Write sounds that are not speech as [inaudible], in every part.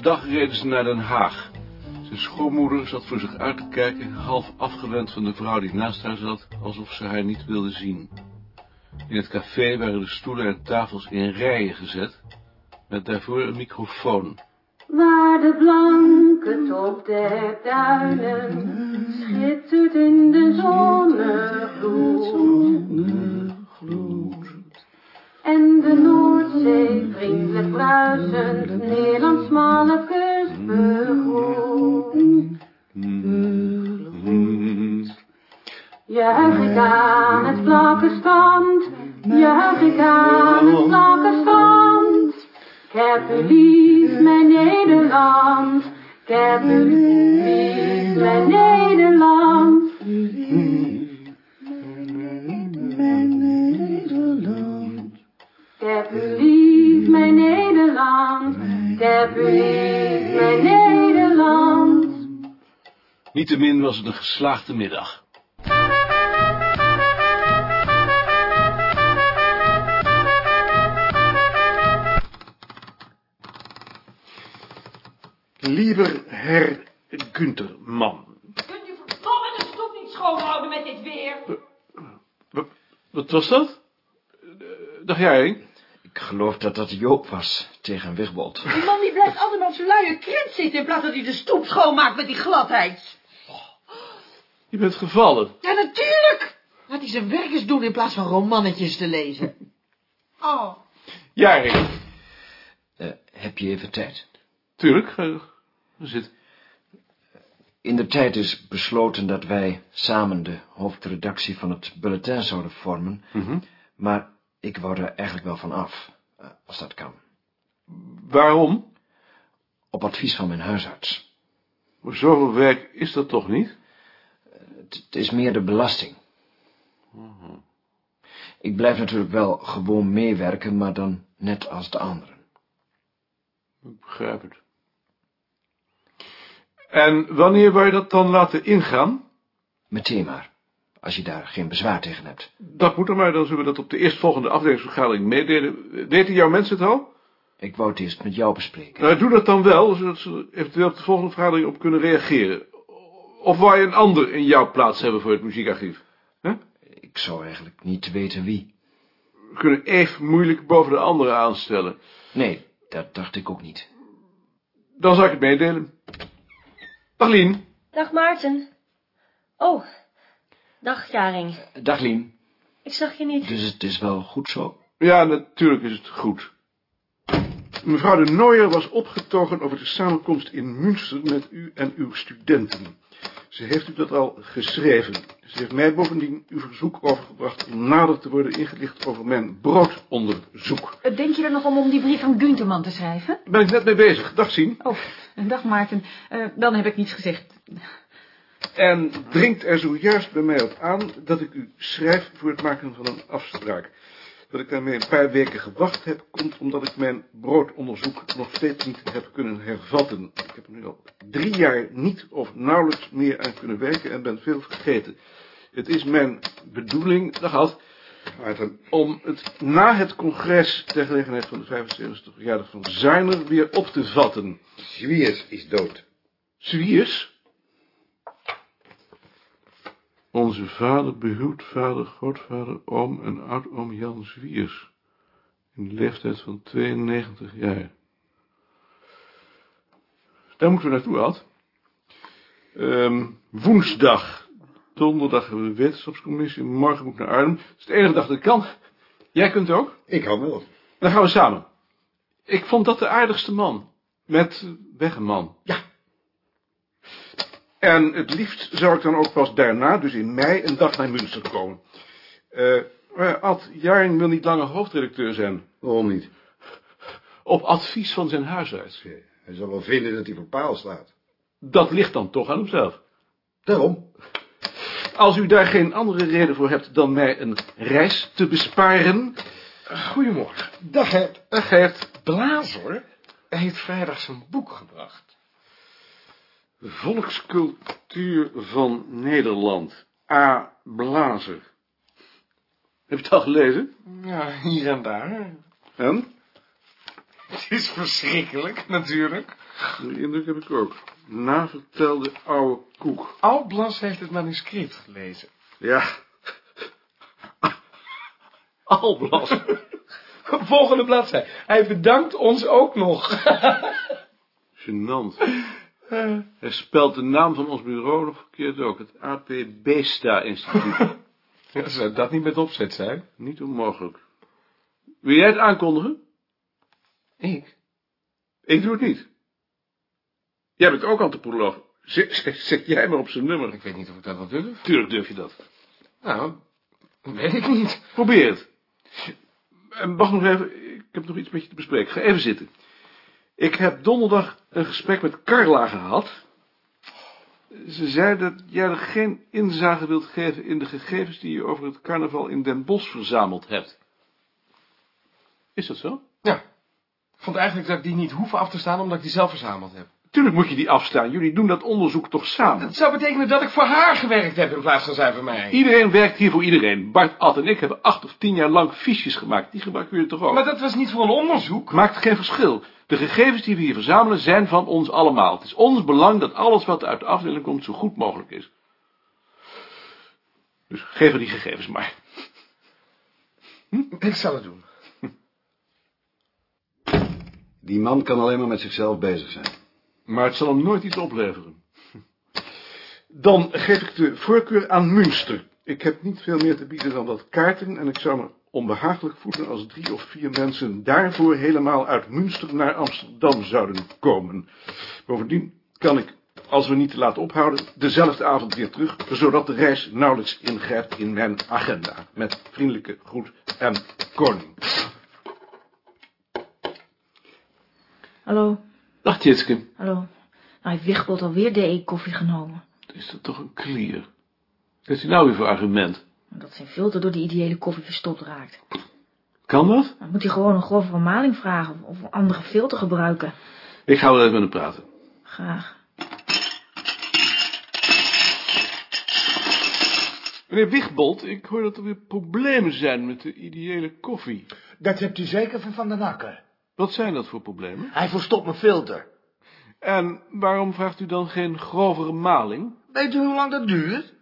Oudejaarsdag reden ze naar Den Haag. Zijn schoonmoeder zat voor zich uit te kijken, half afgewend van de vrouw die naast haar zat, alsof ze haar niet wilde zien. In het café waren de stoelen en tafels in rijen gezet, met daarvoor een microfoon. Waar de blanke top der duinen schittert in de zonnegloed. En de Noordzee vriendelijk bruisend Nederlands Lief, mijn Nederland, ik heb lief, mijn Nederland. Ik heb lief, mijn Nederland, ik heb lief, mijn Nederland. Niettemin was het een geslaagde middag. Lieber Herr Gunterman. Kunt u verdomme de stoep niet schoonhouden met dit weer? Wat, wat was dat? Eh, Dag jij? Ik geloof dat dat Joop was, tegen Wigbold. Die man die blijft altijd op zijn luie krent zitten... in plaats dat hij de stoep schoonmaakt met die gladheid. Je bent gevallen. Ja, natuurlijk. Laat hij zijn werk eens doen in plaats van romannetjes te lezen. Oh. Jij? Eh, heb je even tijd? Tuurlijk, In de tijd is besloten dat wij samen de hoofdredactie van het bulletin zouden vormen, Mhm. maar ik wou er eigenlijk wel van af, eh, als dat kan. Waarom? Op advies van mijn huisarts. Maar zoveel werk is dat toch niet? Het, het is meer de belasting. Ik blijf natuurlijk wel gewoon meewerken, maar dan net als de anderen. Ik begrijp het. En wanneer wou je dat dan laten ingaan? Meteen maar, als je daar geen bezwaar tegen hebt. Dat moet er maar, dan zullen we dat op de eerstvolgende afdelingsvergadering meedelen. Weten jouw mensen het al? Ik wou het eerst met jou bespreken. Nou, doe dat dan wel, zodat ze eventueel op de volgende vergadering op kunnen reageren. Of wou je een ander in jouw plaats hebben voor het muziekarchief? Ik zou eigenlijk niet weten wie. We kunnen Eve moeilijk boven de anderen aanstellen. Nee, dat dacht ik ook niet. Dan zal ik het meedelen. Dag Lien. Dag Maarten. Oh, dag Jaring. Dag Lien. Ik zag je niet. Dus het is wel goed zo? Ja, natuurlijk is het goed. Mevrouw de Nooier was opgetogen over de samenkomst in Münster met u en uw studenten. Ze heeft u dat al geschreven. Ze heeft mij bovendien uw verzoek overgebracht om nader te worden ingelicht over mijn broodonderzoek. Eh, Denk je er nog om om die brief van Gunterman te schrijven? Daar ben ik net mee bezig. Dag zien. Oh, dag Maarten. Eh, dan heb ik niets gezegd. En dringt er zojuist bij mij op aan dat ik u schrijf voor het maken van een afspraak. Dat ik daarmee een paar weken gewacht heb, komt omdat ik mijn broodonderzoek nog steeds niet heb kunnen hervatten. Ik heb er nu al drie jaar niet of nauwelijks meer aan kunnen werken en ben veel vergeten. Het is mijn bedoeling, dag Ad, Maarten, om het na het congres ter gelegenheid van de 75 verjaardag van Zuiner weer op te vatten. Zwiers is dood. Zwiers? Onze vader, behuwd vader, grootvader, oom en oudoom Jan Zwiers. In de leeftijd van 92 jaar. Daar moeten we naartoe, Ad. Ehm, woensdag. Donderdag hebben we wetenschapscommissie. Morgen moet ik naar Arnhem. Het is de enige dag dat ik kan. Jij kunt ook? Ik hou wel. Dan gaan we samen. Ik vond dat de aardigste man. Met Weggeman. Ja. En het liefst zou ik dan ook pas daarna, dus in mei, een dag naar Münster komen. Eh, maar Ad Jaring wil niet langer hoofdredacteur zijn. Waarom niet? Op advies van zijn huisarts. Hij zal wel vinden dat hij voor paal staat. Dat ligt dan toch aan hemzelf. Daarom. Als u daar geen andere reden voor hebt dan mij een reis te besparen... Goedemorgen. Dag Gert. Dag Gert. Blazer heeft vrijdag zijn boek gebracht. Volkscultuur van Nederland. A. Blazer. Heb je het al gelezen? Ja, hier en daar. En? Het is verschrikkelijk, natuurlijk. Die indruk heb ik ook. Navertelde oude koek. Alblas heeft het manuscript gelezen. Ja, [laughs] Alblas. [laughs] Volgende bladzij. Hij bedankt ons ook nog. [laughs] gênant. Hij spelt de naam van ons bureau nog verkeerd ook. Het AP Besta Instituut. [laughs] Ja, Zou dat niet met opzet zijn? Niet onmogelijk. Wil jij het aankondigen? Ik? Ik doe het niet. Jij bent ook antropoloog. Zet jij maar op zijn nummer. Ik weet niet of ik dat wel durf. Tuurlijk durf je dat. Nou, weet ik niet. Probeer het. En wacht nog even, ik heb nog iets met je te bespreken. Ga even zitten. Ik heb donderdag een gesprek met Carla gehad. Ze zei dat jij er geen inzage wilt geven in de gegevens die je over het carnaval in Den Bosch verzameld hebt. Is dat zo? Ja. Ik vond eigenlijk dat ik die niet hoef af te staan, omdat ik die zelf verzameld heb. Tuurlijk moet je die afstaan. Jullie doen dat onderzoek toch samen? Dat zou betekenen dat ik voor haar gewerkt heb in plaats van zij voor mij. Iedereen werkt hier voor iedereen. Bart, Ad en ik hebben acht of tien jaar lang fiches gemaakt. Die gebruiken jullie toch ook? Maar dat was niet voor een onderzoek. Maakt geen verschil. De gegevens die we hier verzamelen zijn van ons allemaal. Het is ons belang dat alles wat uit de afdeling komt zo goed mogelijk is. Dus geef er die gegevens maar. Ik zal het doen. Die man kan alleen maar met zichzelf bezig zijn. Maar het zal hem nooit iets opleveren. Dan geef ik de voorkeur aan Münster. Ik heb niet veel meer te bieden dan wat kaarten en ik zou me onbehagelijk voelen als drie of vier mensen daarvoor helemaal uit Münster naar Amsterdam zouden komen. Bovendien kan ik, als we niet te laat ophouden, dezelfde avond weer terug, zodat de reis nauwelijks ingrijpt in mijn agenda. Met vriendelijke groet en koning. Hallo, Dag Tjitske. hallo. Nou heeft Wichtbold alweer DE koffie genomen. Is dat toch een klier? Wat heeft hij nou weer voor argument? Dat zijn filter door die ideële koffie verstopt raakt. Kan dat? Dan moet hij gewoon een grove vermaling vragen of een andere filter gebruiken. Ik ga wel even met hem praten. Graag. Meneer Wichtbold, ik hoor dat er weer problemen zijn met de ideële koffie. Dat hebt u zeker van Van der Nakker. Wat zijn dat voor problemen? Hij verstopt mijn filter. En waarom vraagt u dan geen grovere maling? Weet u hoe lang dat duurt?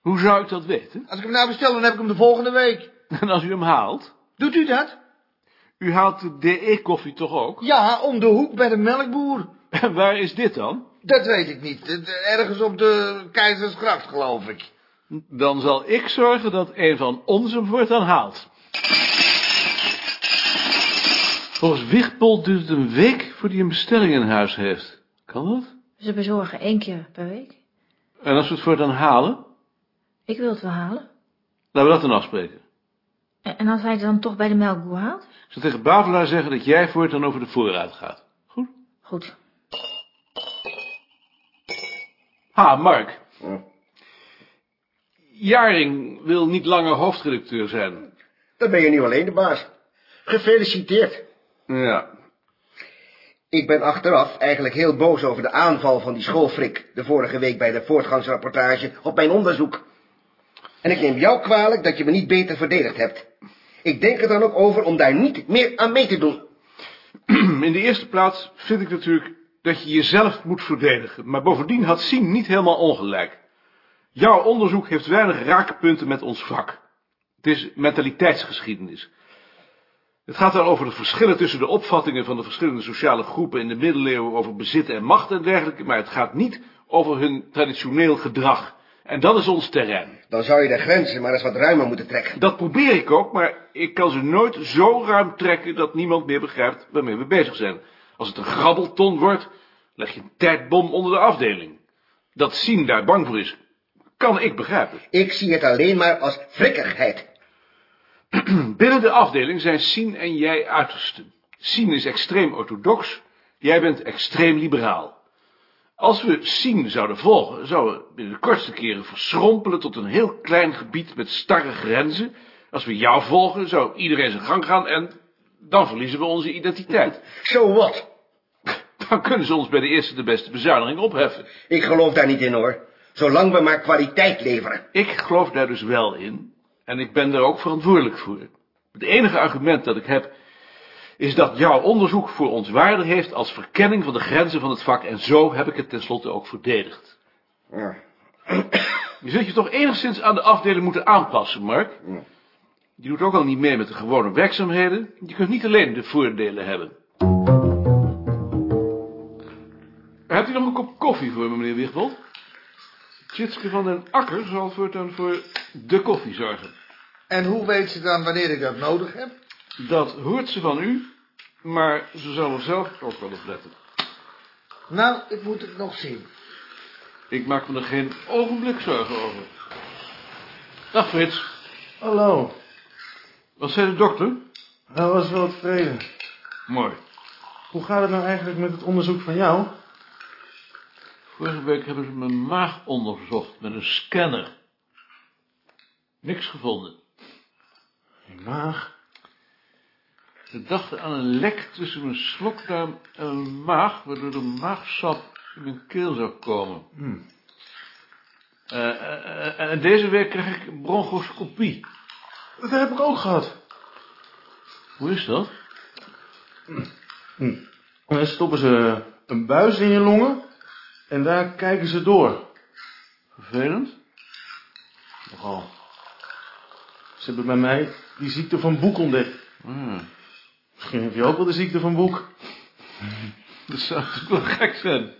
Hoe zou ik dat weten? Als ik hem nou bestel, dan heb ik hem de volgende week. [laughs] En als u hem haalt? Doet u dat? U haalt de DE-koffie toch ook? Ja, om de hoek bij de melkboer. [laughs] En waar is dit dan? Dat weet ik niet. Ergens op de Keizersgracht, geloof ik. Dan zal ik zorgen dat een van ons hem voortaan haalt. Volgens Wichtbold duurt het een week voor hij een bestelling in huis heeft. Kan dat? Ze bezorgen één keer per week. En als we het voortaan halen? Ik wil het wel halen. Laten we dat dan afspreken. En, en als hij het dan toch bij de melkboer haalt? Ik zal tegen Bavelaar zeggen dat jij voortaan over de voorraad gaat. Goed? Goed. Ha, Mark. Ja. Jaring wil niet langer hoofdredacteur zijn. Dan ben je nu alleen de baas. Gefeliciteerd. Ja. Ik ben achteraf eigenlijk heel boos over de aanval van die schoolfrik... de vorige week bij de voortgangsrapportage op mijn onderzoek. En ik neem jou kwalijk dat je me niet beter verdedigd hebt. Ik denk er dan ook over om daar niet meer aan mee te doen. [clears throat] In de eerste plaats vind ik natuurlijk dat je jezelf moet verdedigen. Maar bovendien had Sien niet helemaal ongelijk. Jouw onderzoek heeft weinig raakpunten met ons vak. Het is mentaliteitsgeschiedenis. Het gaat dan over de verschillen tussen de opvattingen van de verschillende sociale groepen in de middeleeuwen over bezit en macht en dergelijke, maar het gaat niet over hun traditioneel gedrag. En dat is ons terrein. Dan zou je de grenzen maar eens wat ruimer moeten trekken. Dat probeer ik ook, maar ik kan ze nooit zo ruim trekken dat niemand meer begrijpt waarmee we bezig zijn. Als het een grabbelton wordt, leg je een tijdbom onder de afdeling. Dat Sien daar bang voor is, kan ik begrijpen. Ik zie het alleen maar als frikkigheid. [clears throat] Binnen de afdeling zijn Sien en jij uitersten. Sien is extreem orthodox, jij bent extreem liberaal. Als we Sien zouden volgen, zouden we binnen de kortste keren verschrompelen tot een heel klein gebied met starre grenzen. Als we jou volgen, zou iedereen zijn gang gaan en dan verliezen we onze identiteit. [laughs] Zo wat? Dan kunnen ze ons bij de eerste de beste bezuiniging opheffen. Ik geloof daar niet in hoor. Zolang we maar kwaliteit leveren. Ik geloof daar dus wel in. En ik ben daar ook verantwoordelijk voor. Het enige argument dat ik heb, is dat jouw onderzoek voor ons waarde heeft als verkenning van de grenzen van het vak. En zo heb ik het tenslotte ook verdedigd. Ja. Je zult je toch enigszins aan de afdeling moeten aanpassen, Mark. Ja. Je doet ook al niet mee met de gewone werkzaamheden. Je kunt niet alleen de voordelen hebben. Hebt u nog een kop koffie voor me, meneer Wigbold? Tjitske van den Akker zal voortaan voor de koffie zorgen. En hoe weet ze dan wanneer ik dat nodig heb? Dat hoort ze van u, maar ze zal er zelf ook wel op letten. Nou, ik moet het nog zien. Ik maak me er geen ogenblik zorgen over. Dag Frits, Hallo, wat zei de dokter? hij was wel tevreden. Mooi. Hoe gaat het nou eigenlijk met het onderzoek van jou? Vorige week hebben ze mijn maag onderzocht met een scanner. Niks gevonden. Je maag? Ze dachten aan een lek tussen mijn slokdarm en mijn maag, waardoor de maagsap in mijn keel zou komen. Hmm. Eh, eh, eh, en deze week krijg ik bronchoscopie. Dat heb ik ook gehad. Hoe is dat? En dan stoppen ze een buis in je longen en daar kijken ze door. Vervelend? Nogal. Ze hebben bij mij die ziekte van Boek ontdekt. Ah, Misschien heb je ook wel de ziekte van Boek. [laughs] dat zou toch wel gek zijn.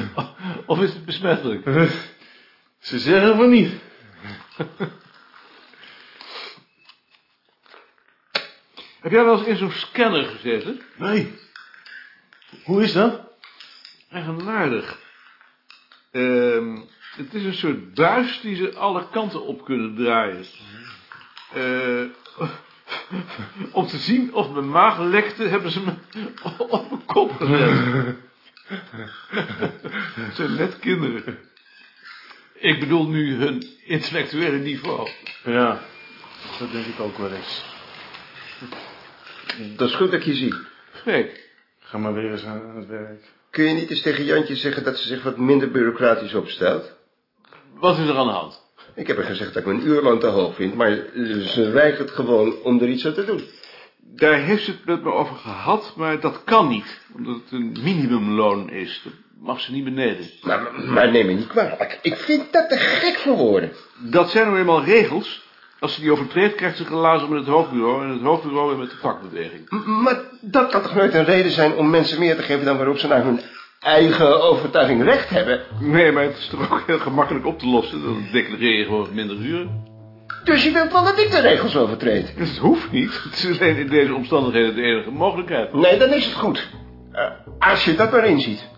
[laughs] Of is het besmettelijk? [laughs] Ze zeggen van niet. Heb jij wel eens in zo'n scanner gezeten? Nee. Hoe is dat? Eigenaardig. Ehm, het is een soort buis die ze alle kanten op kunnen draaien. Eh, [laughs] om te zien of mijn maag lekte, hebben ze me [laughs] op mijn kop gezet. [laughs] Het zijn net kinderen. Ik bedoel nu hun intellectuele niveau. Ja, dat denk ik ook wel eens. Dat is goed dat ik je zie. Freek, Ga maar weer eens aan het werk. Kun je niet eens tegen Jantje zeggen dat ze zich wat minder bureaucratisch opstelt? wat is er aan de hand? Ik heb haar gezegd dat ik mijn uurloon te hoog vind, maar ze weigert gewoon om er iets aan te doen. Daar heeft ze het met me over gehad, maar dat kan niet. Omdat het een minimumloon is. Dat mag ze niet beneden. Maar, maar neem me niet kwalijk. Ik vind dat te gek voor woorden. Dat zijn nou eenmaal regels. Als ze die overtreedt, krijgt ze glazen met het hoofdbureau... en het hoofdbureau weer met de vakbeweging. Maar dat kan toch nooit een reden zijn om mensen meer te geven dan waarop ze naar hun eigen overtuiging recht hebben? Nee, maar het is toch ook heel gemakkelijk op te lossen. Dan declareer je gewoon minder uren. Dus je wilt wel dat ik de regels overtreed? Het hoeft niet. Het is alleen in deze omstandigheden de enige mogelijkheid. Nee, dan is het goed. Eh, als je dat maar inziet.